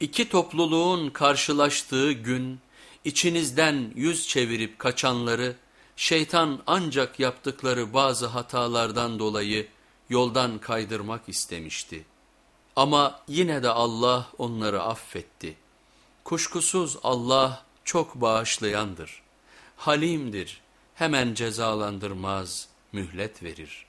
İki topluluğun karşılaştığı gün içinizden yüz çevirip kaçanları şeytan ancak yaptıkları bazı hatalardan dolayı yoldan kaydırmak istemişti. Ama yine de Allah onları affetti. Kuşkusuz Allah çok bağışlayandır, halimdir, hemen cezalandırmaz, mühlet verir.''